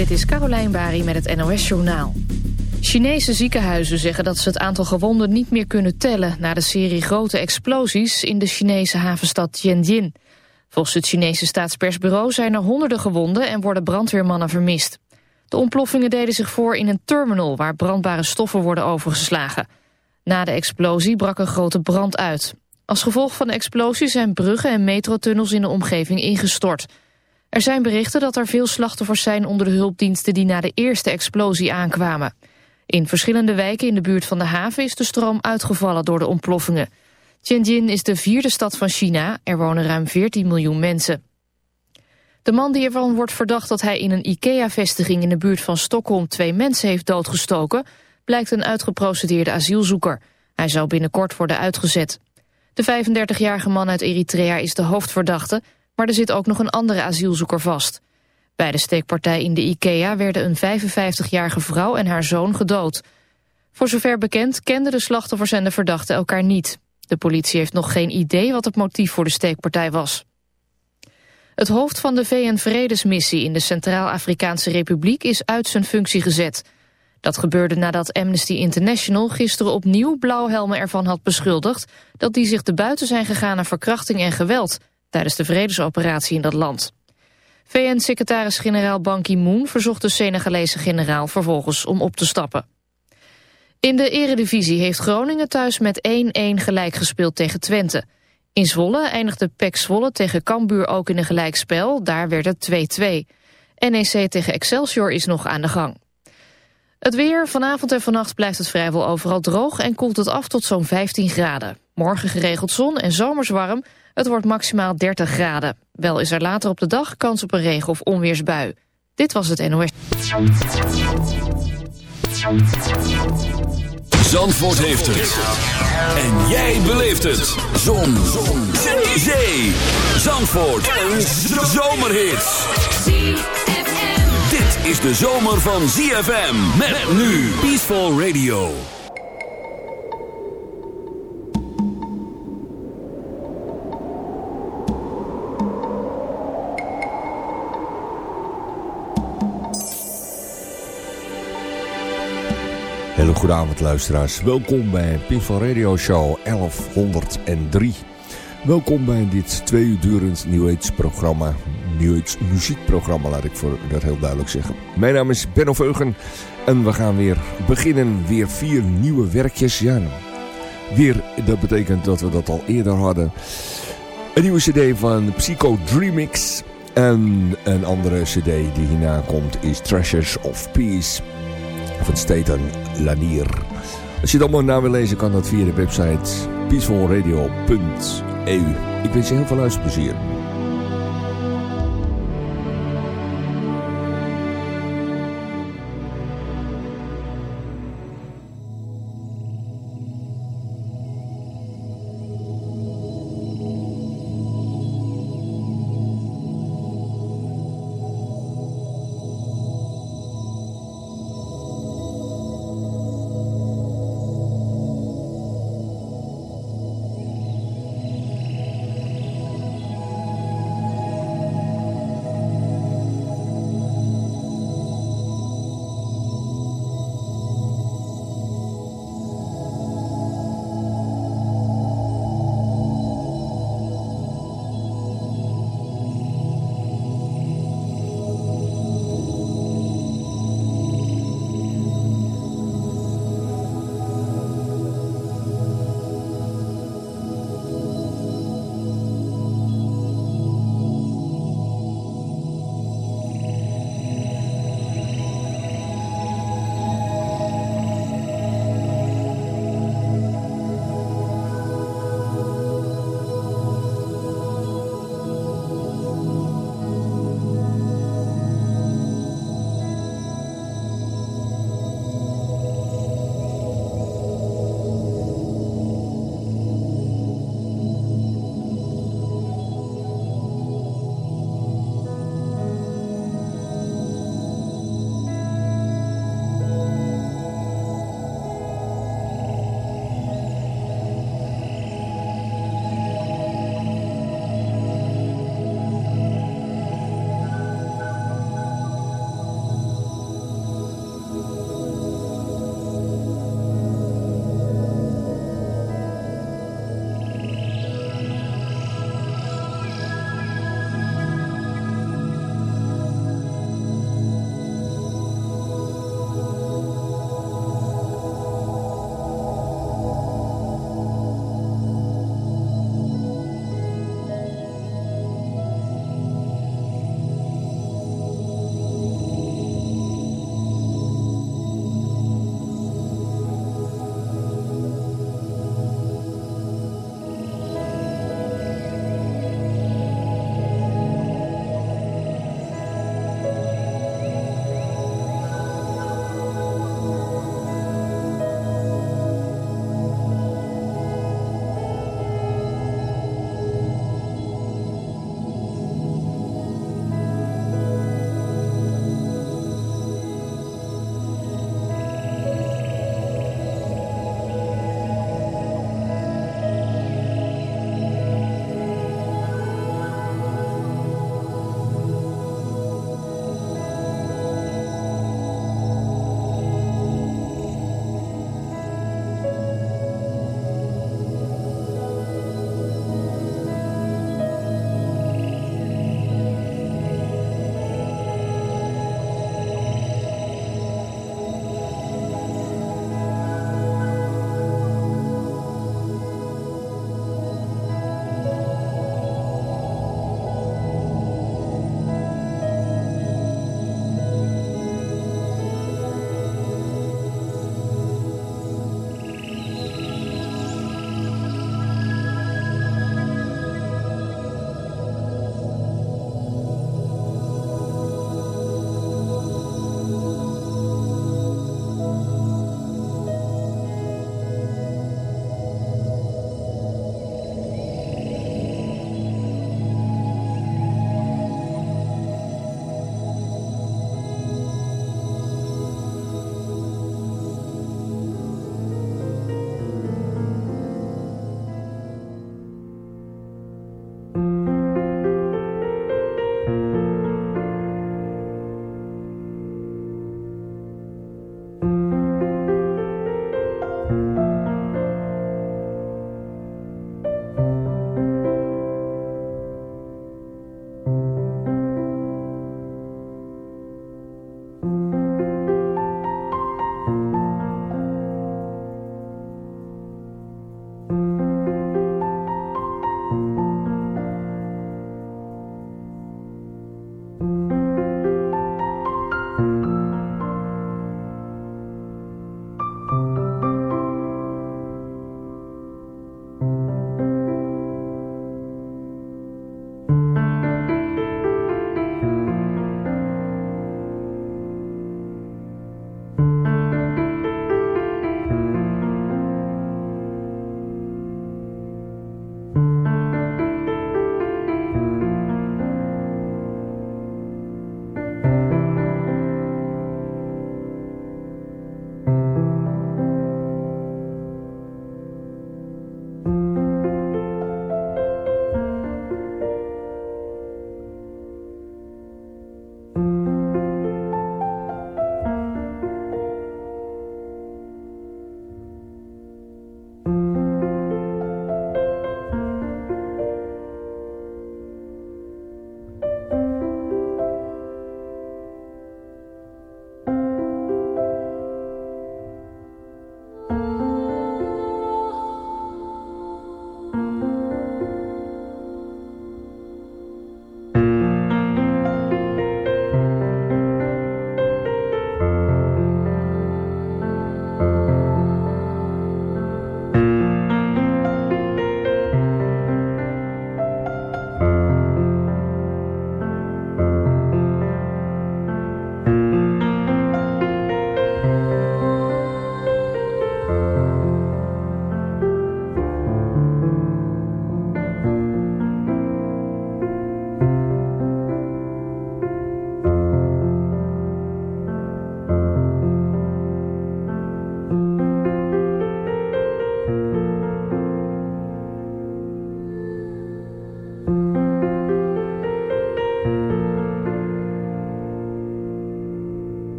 Dit is Carolijn Bari met het NOS Journaal. Chinese ziekenhuizen zeggen dat ze het aantal gewonden niet meer kunnen tellen... na de serie grote explosies in de Chinese havenstad Tianjin. Volgens het Chinese staatspersbureau zijn er honderden gewonden... en worden brandweermannen vermist. De ontploffingen deden zich voor in een terminal... waar brandbare stoffen worden overgeslagen. Na de explosie brak een grote brand uit. Als gevolg van de explosie zijn bruggen en metrotunnels in de omgeving ingestort... Er zijn berichten dat er veel slachtoffers zijn onder de hulpdiensten die na de eerste explosie aankwamen. In verschillende wijken in de buurt van de haven is de stroom uitgevallen door de ontploffingen. Tianjin is de vierde stad van China, er wonen ruim 14 miljoen mensen. De man die ervan wordt verdacht dat hij in een IKEA-vestiging in de buurt van Stockholm twee mensen heeft doodgestoken, blijkt een uitgeprocedeerde asielzoeker. Hij zou binnenkort worden uitgezet. De 35-jarige man uit Eritrea is de hoofdverdachte, maar er zit ook nog een andere asielzoeker vast. Bij de steekpartij in de IKEA werden een 55-jarige vrouw en haar zoon gedood. Voor zover bekend kenden de slachtoffers en de verdachten elkaar niet. De politie heeft nog geen idee wat het motief voor de steekpartij was. Het hoofd van de VN-vredesmissie in de Centraal-Afrikaanse Republiek is uit zijn functie gezet. Dat gebeurde nadat Amnesty International gisteren opnieuw blauwhelmen ervan had beschuldigd... dat die zich te buiten zijn gegaan aan verkrachting en geweld tijdens de vredesoperatie in dat land. VN-secretaris-generaal Ban Ki-moon verzocht de Senegalese generaal vervolgens om op te stappen. In de eredivisie heeft Groningen thuis met 1-1 gelijk gespeeld tegen Twente. In Zwolle eindigde PEC Zwolle tegen Cambuur ook in een gelijkspel, daar werd het 2-2. NEC tegen Excelsior is nog aan de gang. Het weer, vanavond en vannacht blijft het vrijwel overal droog en koelt het af tot zo'n 15 graden. Morgen geregeld zon en zomers warm, het wordt maximaal 30 graden. Wel is er later op de dag kans op een regen- of onweersbui. Dit was het NOS. Zandvoort heeft het. En jij beleeft het. Zon. Zon. Zee. Zandvoort. Een zomerhit. Is de zomer van ZFM. Met nu Peaceful Radio. Hele goede avond luisteraars. Welkom bij Pinval Radio Show 1103. Welkom bij dit twee uur durend New Age programma. New Age muziekprogramma laat ik voor dat heel duidelijk zeggen. Mijn naam is Benno Veugen en we gaan weer beginnen. Weer vier nieuwe werkjes. Ja, weer, dat betekent dat we dat al eerder hadden. Een nieuwe cd van Psycho Dreamix. En een andere cd die hierna komt is Treasures of Peace van Staten Lanier. Als je het allemaal na wil lezen kan dat via de website peacefulradio.eu. Ik wens je heel veel luisterplezier.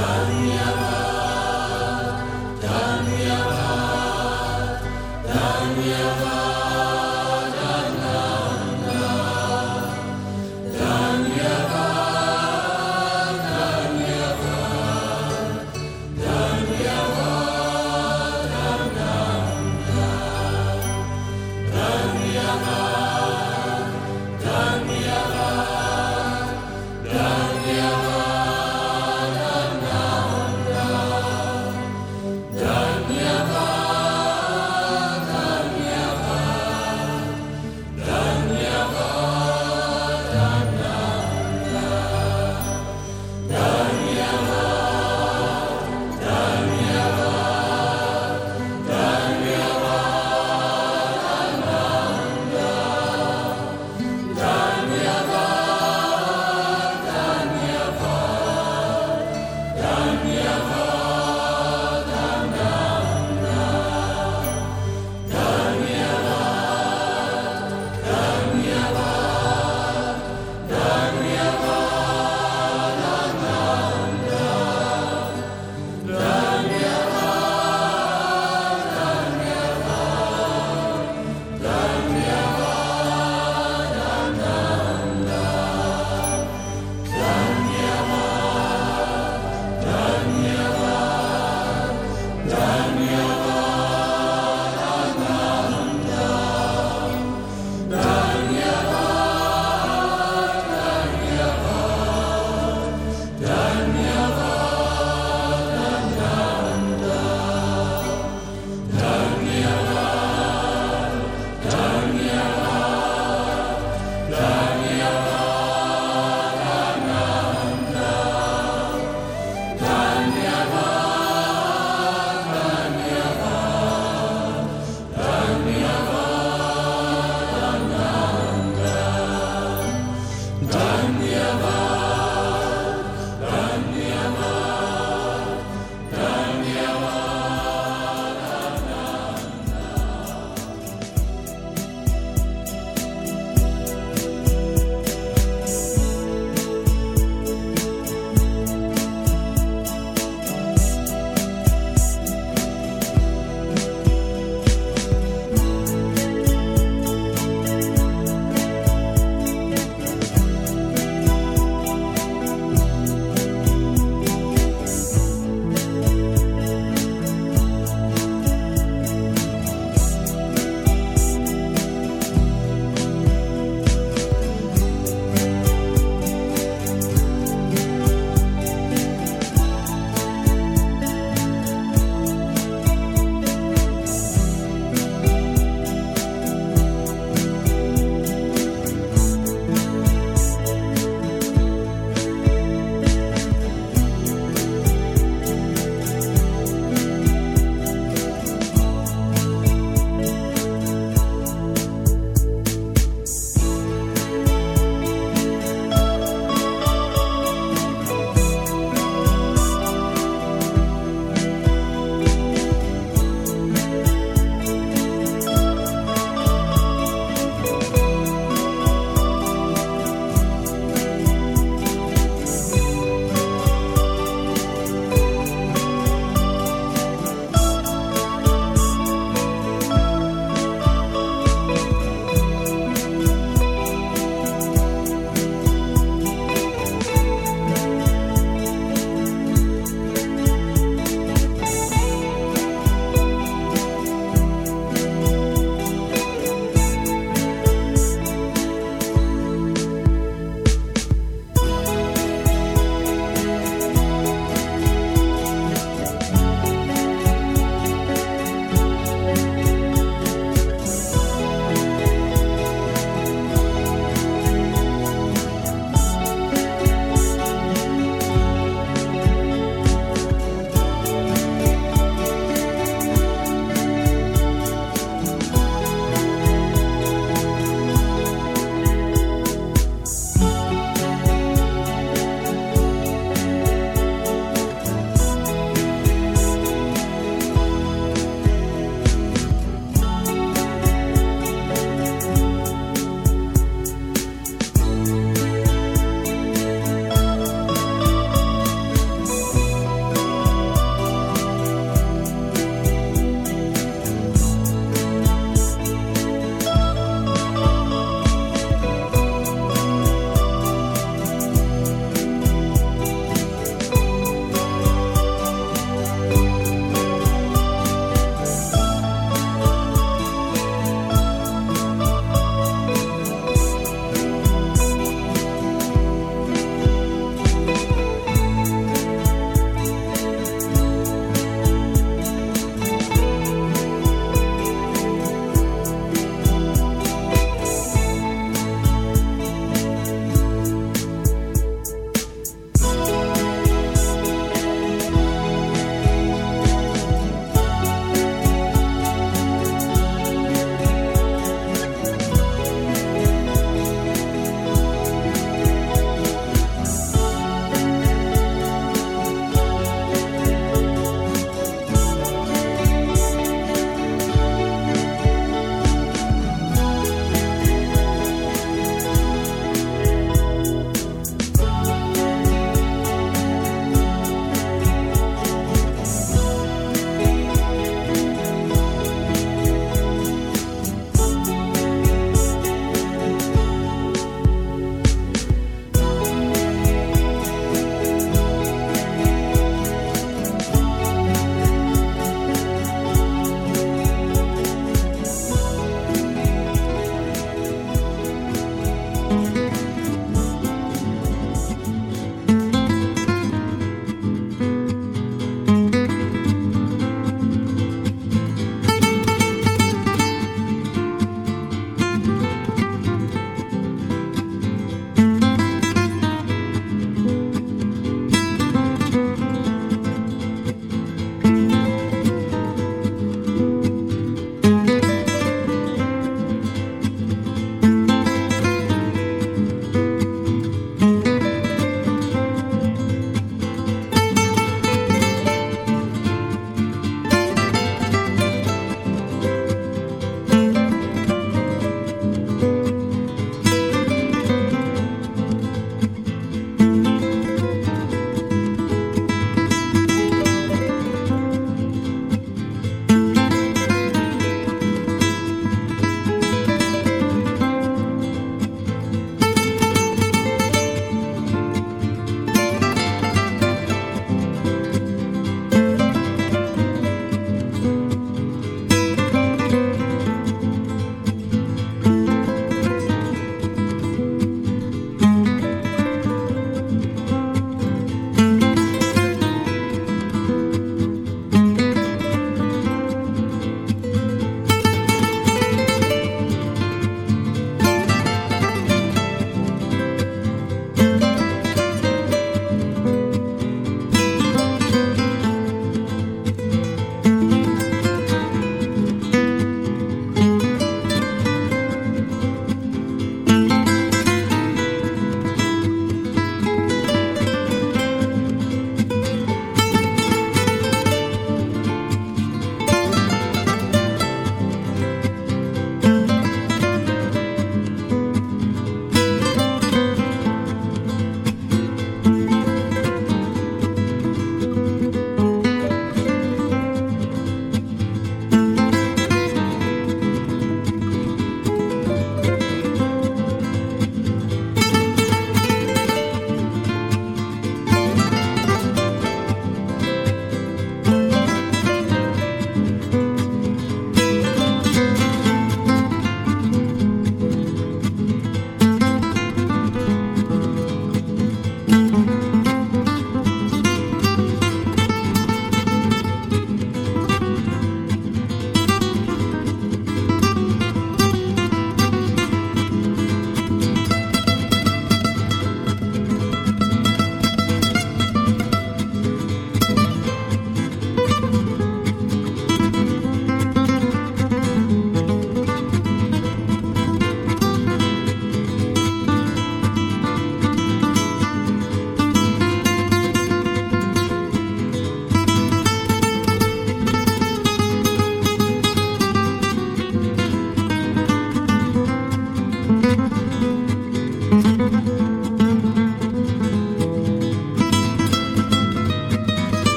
Dania